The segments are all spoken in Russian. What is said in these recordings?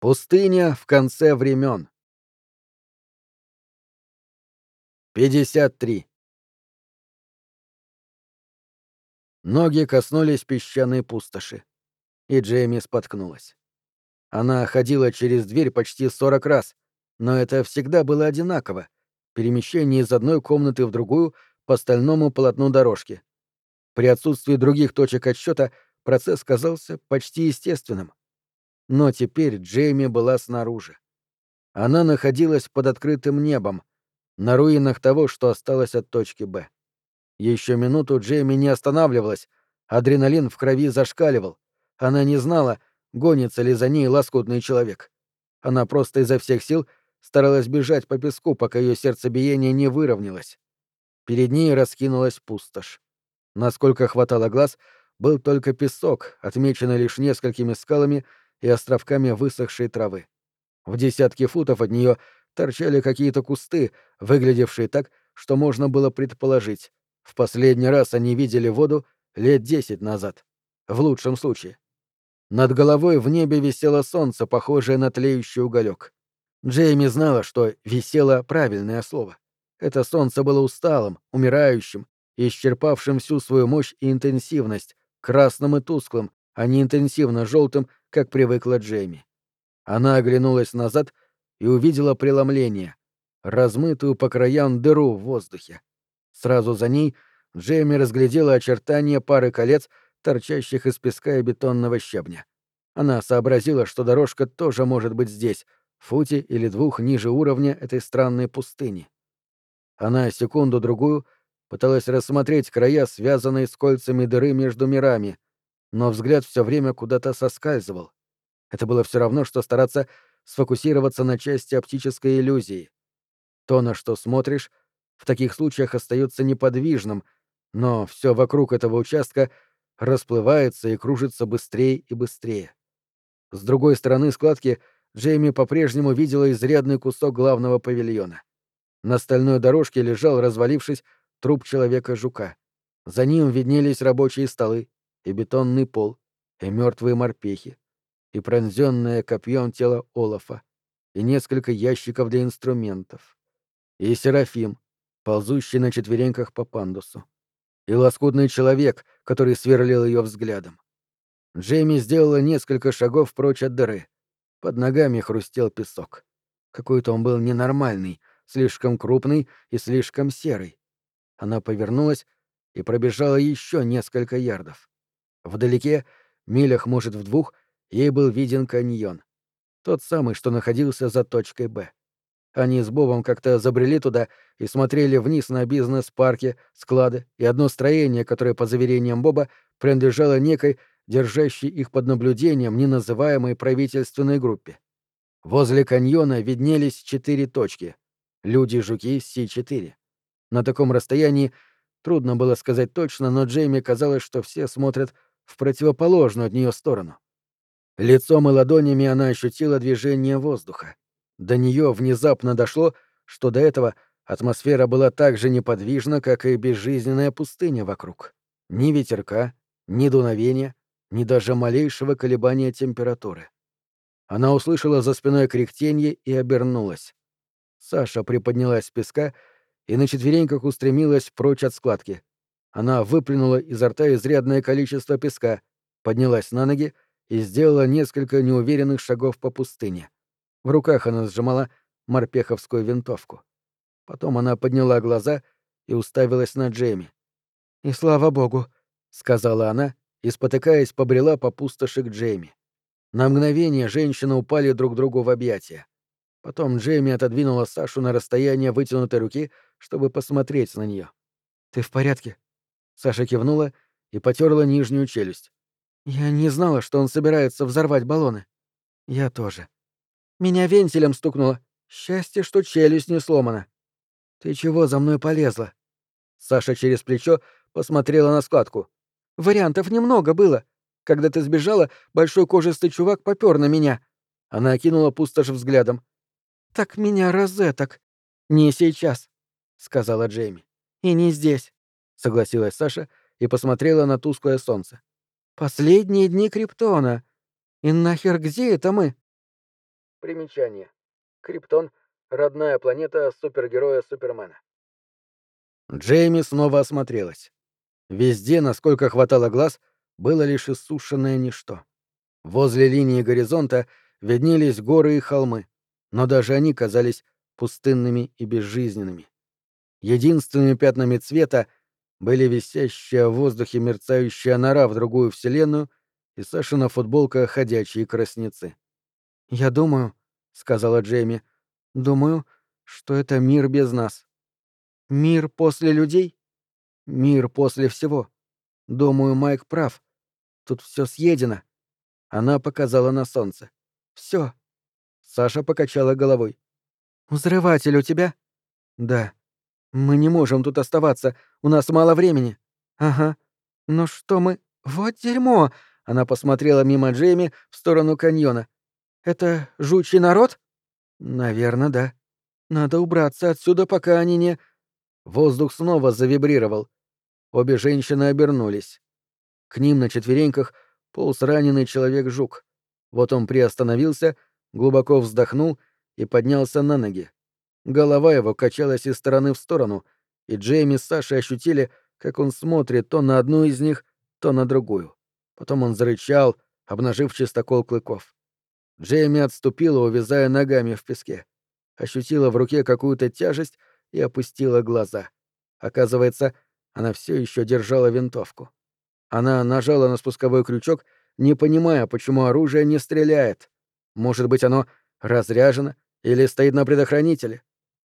Пустыня в конце времен. 53. Ноги коснулись песчаной пустоши, и Джейми споткнулась. Она ходила через дверь почти сорок раз, но это всегда было одинаково — перемещение из одной комнаты в другую по стальному полотну дорожки. При отсутствии других точек отсчета процесс казался почти естественным. Но теперь Джейми была снаружи. Она находилась под открытым небом, на руинах того, что осталось от точки «Б». Еще минуту Джейми не останавливалась, адреналин в крови зашкаливал. Она не знала, гонится ли за ней лоскутный человек. Она просто изо всех сил старалась бежать по песку, пока ее сердцебиение не выровнялось. Перед ней раскинулась пустошь. Насколько хватало глаз, был только песок, отмеченный лишь несколькими скалами и островками высохшей травы. В десятки футов от нее торчали какие-то кусты, выглядевшие так, что можно было предположить. В последний раз они видели воду лет десять назад. В лучшем случае. Над головой в небе висело солнце, похожее на тлеющий уголек. Джейми знала, что «висело» — правильное слово. Это солнце было усталым, умирающим, исчерпавшим всю свою мощь и интенсивность, красным и тусклым, а не интенсивно желтым, как привыкла Джейми. Она оглянулась назад и увидела преломление, размытую по краям дыру в воздухе. Сразу за ней Джейми разглядела очертания пары колец, торчащих из песка и бетонного щебня. Она сообразила, что дорожка тоже может быть здесь, в футе или двух ниже уровня этой странной пустыни. Она секунду-другую пыталась рассмотреть края, связанные с кольцами дыры между мирами, но взгляд все время куда-то соскальзывал. Это было все равно, что стараться сфокусироваться на части оптической иллюзии. То, на что смотришь, в таких случаях остается неподвижным, но все вокруг этого участка расплывается и кружится быстрее и быстрее. С другой стороны складки Джейми по-прежнему видела изрядный кусок главного павильона. На стальной дорожке лежал, развалившись, труп человека-жука. За ним виднелись рабочие столы, и бетонный пол, и мертвые морпехи, и пронзенное копьем тело Олафа, и несколько ящиков для инструментов, и Серафим, ползущий на четвереньках по пандусу, и лоскутный человек, который сверлил ее взглядом. Джейми сделала несколько шагов прочь от дыры. Под ногами хрустел песок. Какой-то он был ненормальный, слишком крупный и слишком серый. Она повернулась и пробежала еще несколько ярдов. Вдалеке, милях, может, в двух, ей был виден каньон. Тот самый, что находился за точкой «Б». Они с Бобом как-то забрели туда и смотрели вниз на бизнес-парки, склады и одно строение, которое, по заверениям Боба, принадлежало некой, держащей их под наблюдением, неназываемой правительственной группе. Возле каньона виднелись четыре точки. Люди-жуки Си-4. На таком расстоянии трудно было сказать точно, но Джейми казалось, что все смотрят в противоположную от нее сторону. Лицом и ладонями она ощутила движение воздуха. До нее внезапно дошло, что до этого атмосфера была так же неподвижна, как и безжизненная пустыня вокруг. Ни ветерка, ни дуновения, ни даже малейшего колебания температуры. Она услышала за спиной кряхтенье и обернулась. Саша приподнялась с песка и на четвереньках устремилась прочь от складки. Она выплюнула изо рта изрядное количество песка, поднялась на ноги и сделала несколько неуверенных шагов по пустыне. В руках она сжимала морпеховскую винтовку. Потом она подняла глаза и уставилась на Джейми. «И слава богу», — сказала она, и, спотыкаясь, побрела по пустоши к Джейми. На мгновение женщины упали друг другу в объятия. Потом Джейми отодвинула Сашу на расстояние вытянутой руки, чтобы посмотреть на нее. «Ты в порядке?» Саша кивнула и потерла нижнюю челюсть. «Я не знала, что он собирается взорвать баллоны». «Я тоже». «Меня вентилем стукнуло. Счастье, что челюсть не сломана». «Ты чего за мной полезла?» Саша через плечо посмотрела на складку. «Вариантов немного было. Когда ты сбежала, большой кожистый чувак попёр на меня». Она окинула пустошь взглядом. «Так меня розеток». «Не сейчас», — сказала Джейми. «И не здесь», — согласилась Саша и посмотрела на тусклое солнце. «Последние дни Криптона. И нахер где это мы?» Примечание. Криптон — родная планета супергероя Супермена. Джейми снова осмотрелась. Везде, насколько хватало глаз, было лишь иссушенное ничто. Возле линии горизонта виднелись горы и холмы, но даже они казались пустынными и безжизненными. Единственными пятнами цвета были висящая в воздухе мерцающая нора в другую вселенную и Сашина футболка «Ходячие красницы». «Я думаю», — сказала Джейми, — «думаю, что это мир без нас». «Мир после людей?» «Мир после всего. Думаю, Майк прав. Тут все съедено». Она показала на солнце. Все. Саша покачала головой. «Взрыватель у тебя?» «Да». «Мы не можем тут оставаться. У нас мало времени». «Ага. Ну что мы...» «Вот дерьмо!» Она посмотрела мимо Джейми в сторону каньона. «Это жучий народ?» «Наверное, да. Надо убраться отсюда, пока они не...» Воздух снова завибрировал. Обе женщины обернулись. К ним на четвереньках полз раненый человек-жук. Вот он приостановился, глубоко вздохнул и поднялся на ноги. Голова его качалась из стороны в сторону, и Джейми с Сашей ощутили, как он смотрит то на одну из них, то на другую. Потом он зарычал, обнажив чистокол клыков. Джейми отступила, увязая ногами в песке. Ощутила в руке какую-то тяжесть и опустила глаза. Оказывается, она все еще держала винтовку. Она нажала на спусковой крючок, не понимая, почему оружие не стреляет. Может быть, оно разряжено или стоит на предохранителе.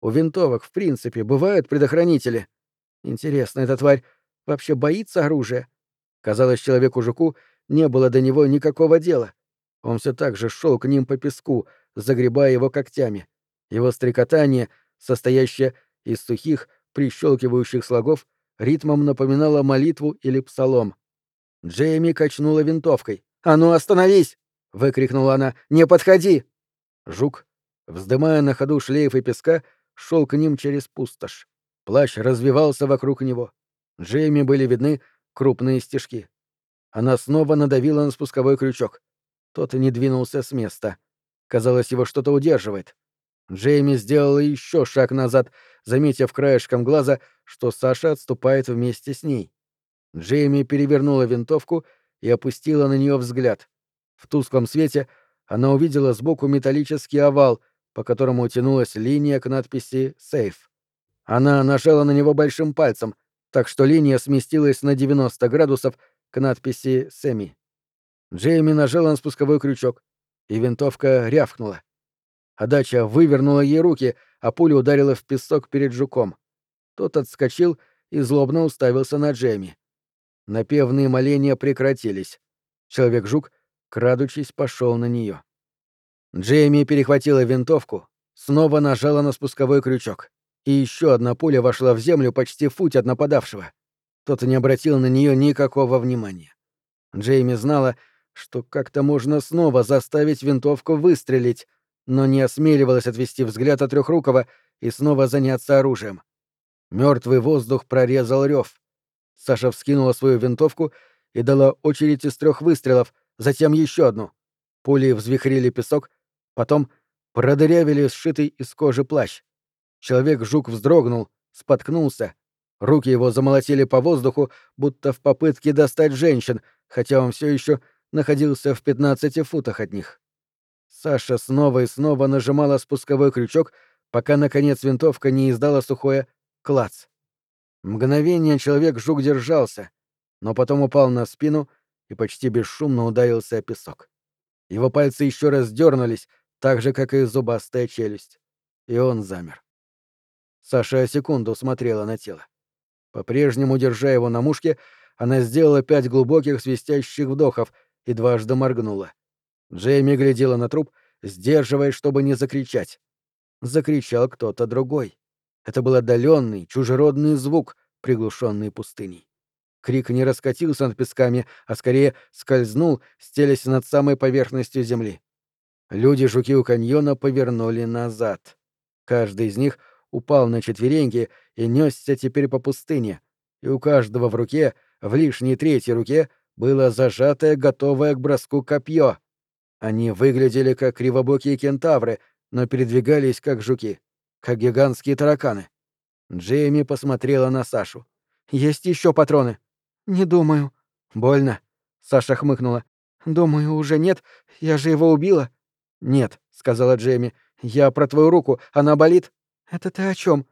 У винтовок, в принципе, бывают предохранители. Интересно, эта тварь вообще боится оружия? Казалось, человеку-жуку не было до него никакого дела. Он все так же шел к ним по песку, загребая его когтями. Его стрекотание, состоящее из сухих, прищелкивающих слогов, ритмом напоминало молитву или псалом. Джейми качнула винтовкой. «А ну остановись!» — выкрикнула она. «Не подходи!» Жук, вздымая на ходу шлейфы песка, шел к ним через пустошь. Плащ развивался вокруг него. Джейми были видны крупные стежки. Она снова надавила на спусковой крючок. Тот не двинулся с места. Казалось, его что-то удерживает. Джейми сделала еще шаг назад, заметив краешком глаза, что Саша отступает вместе с ней. Джейми перевернула винтовку и опустила на нее взгляд. В тусклом свете она увидела сбоку металлический овал, по которому тянулась линия к надписи «Сейф». Она нажала на него большим пальцем, так что линия сместилась на 90 градусов к надписи «Семи». Джейми нажала на спусковой крючок, и винтовка рявкнула. Адача вывернула ей руки, а пуля ударила в песок перед жуком. Тот отскочил и злобно уставился на Джейми. Напевные моления прекратились. Человек-жук, крадучись, пошел на нее. Джейми перехватила винтовку, снова нажала на спусковой крючок, и еще одна пуля вошла в землю почти футь от нападавшего. Тот не обратил на нее никакого внимания. Джейми знала, что как-то можно снова заставить винтовку выстрелить, но не осмеливалась отвести взгляд от Трехрукова и снова заняться оружием. Мертвый воздух прорезал рев. Саша вскинула свою винтовку и дала очередь из трех выстрелов, затем еще одну. Пули взвихрили песок, потом продырявили сшитый из кожи плащ. Человек-жук вздрогнул, споткнулся. Руки его замолотили по воздуху, будто в попытке достать женщин, хотя он все еще находился в 15 футах от них. Саша снова и снова нажимала спусковой крючок, пока, наконец, винтовка не издала сухое «клац». Мгновение человек-жук держался, но потом упал на спину и почти бесшумно ударился о песок. Его пальцы еще раз дернулись, так же, как и зубастая челюсть. И он замер. Саша секунду смотрела на тело. По-прежнему, держа его на мушке, она сделала пять глубоких свистящих вдохов и дважды моргнула. Джейми глядела на труп, сдерживаясь, чтобы не закричать. Закричал кто-то другой. Это был отдаленный, чужеродный звук, приглушенный пустыней. Крик не раскатился над песками, а скорее скользнул, стелясь над самой поверхностью земли. Люди-жуки у каньона повернули назад. Каждый из них упал на четвереньки и несся теперь по пустыне, и у каждого в руке, в лишней третьей руке, было зажатое, готовое к броску копье. Они выглядели как кривобокие кентавры, но передвигались как жуки, как гигантские тараканы. Джейми посмотрела на Сашу. «Есть еще патроны?» «Не думаю». «Больно?» Саша хмыкнула. «Думаю, уже нет. Я же его убила». «Нет», — сказала Джейми. «Я про твою руку. Она болит?» «Это ты о чем?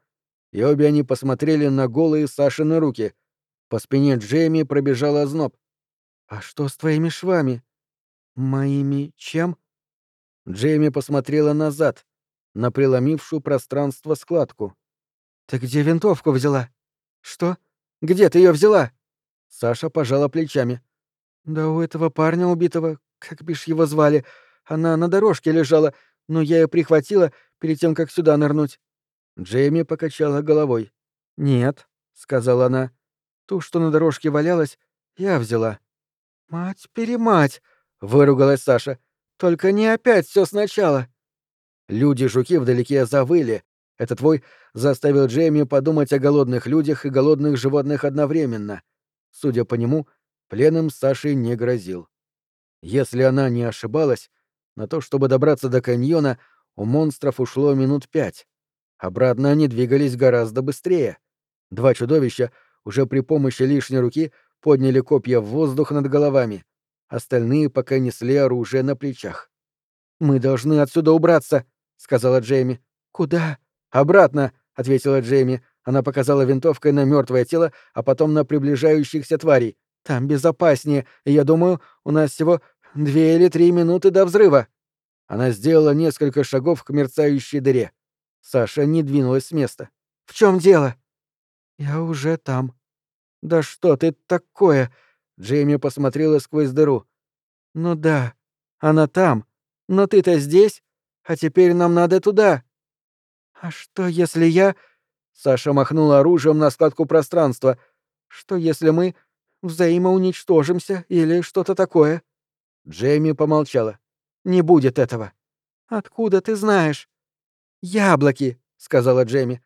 И обе они посмотрели на голые Сашины руки. По спине Джейми пробежал озноб. «А что с твоими швами?» «Моими чем?» Джейми посмотрела назад, на преломившую пространство складку. «Ты где винтовку взяла?» «Что? Где ты ее взяла?» Саша пожала плечами. «Да у этого парня убитого, как бишь его звали, она на дорожке лежала, но я ее прихватила перед тем, как сюда нырнуть». Джейми покачала головой. «Нет», — сказала она, — «ту, что на дорожке валялась, я взяла». «Мать-перемать!» — выругалась Саша. «Только не опять все сначала!» Люди-жуки вдалеке завыли. Этот твой заставил Джейми подумать о голодных людях и голодных животных одновременно. Судя по нему, пленным Саши не грозил. Если она не ошибалась, на то, чтобы добраться до каньона, у монстров ушло минут пять. Обратно они двигались гораздо быстрее. Два чудовища уже при помощи лишней руки подняли копья в воздух над головами. Остальные пока несли оружие на плечах. «Мы должны отсюда убраться», — сказала Джейми. «Куда?» «Обратно», — ответила Джейми. Она показала винтовкой на мертвое тело, а потом на приближающихся тварей. «Там безопаснее, и я думаю, у нас всего две или три минуты до взрыва». Она сделала несколько шагов к мерцающей дыре. Саша не двинулась с места. «В чем дело?» «Я уже там». «Да что ты такое?» Джейми посмотрела сквозь дыру. «Ну да, она там. Но ты-то здесь, а теперь нам надо туда». «А что, если я...» Саша махнула оружием на складку пространства. «Что, если мы взаимоуничтожимся или что-то такое?» Джейми помолчала. «Не будет этого». «Откуда ты знаешь?» «Яблоки», — сказала Джейми.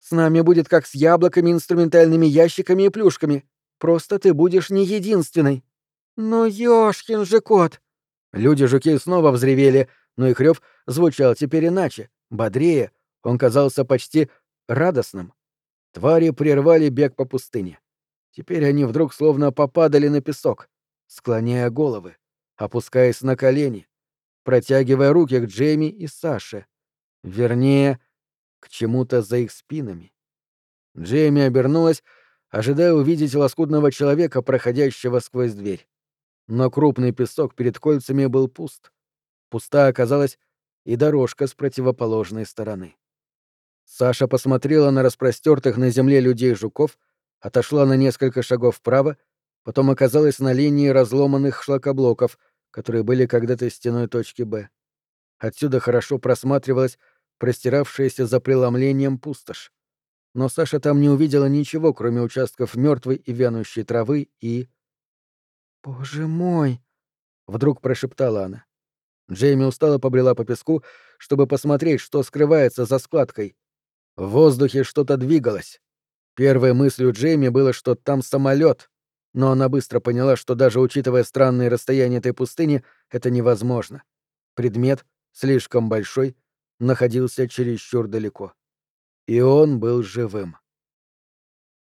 «С нами будет как с яблоками, инструментальными ящиками и плюшками. Просто ты будешь не единственной». «Ну, ёшкин же кот!» Люди-жуки снова взревели, но их рёв звучал теперь иначе, бодрее. Он казался почти радостным. Твари прервали бег по пустыне. Теперь они вдруг словно попадали на песок, склоняя головы, опускаясь на колени, протягивая руки к Джейми и Саше. Вернее, к чему-то за их спинами. Джейми обернулась, ожидая увидеть лоскутного человека, проходящего сквозь дверь. Но крупный песок перед кольцами был пуст. Пуста оказалась и дорожка с противоположной стороны. Саша посмотрела на распростертых на земле людей-жуков, отошла на несколько шагов вправо, потом оказалась на линии разломанных шлакоблоков, которые были когда-то стеной точки «Б». Отсюда хорошо просматривалась простиравшаяся за преломлением пустошь но Саша там не увидела ничего, кроме участков мертвой и вянущей травы и... «Боже мой!» — вдруг прошептала она. Джейми устало побрела по песку, чтобы посмотреть, что скрывается за складкой. В воздухе что-то двигалось. Первой мыслью Джейми было, что там самолет, но она быстро поняла, что даже учитывая странные расстояния этой пустыни, это невозможно. Предмет, слишком большой, находился чересчур далеко. И он был живым.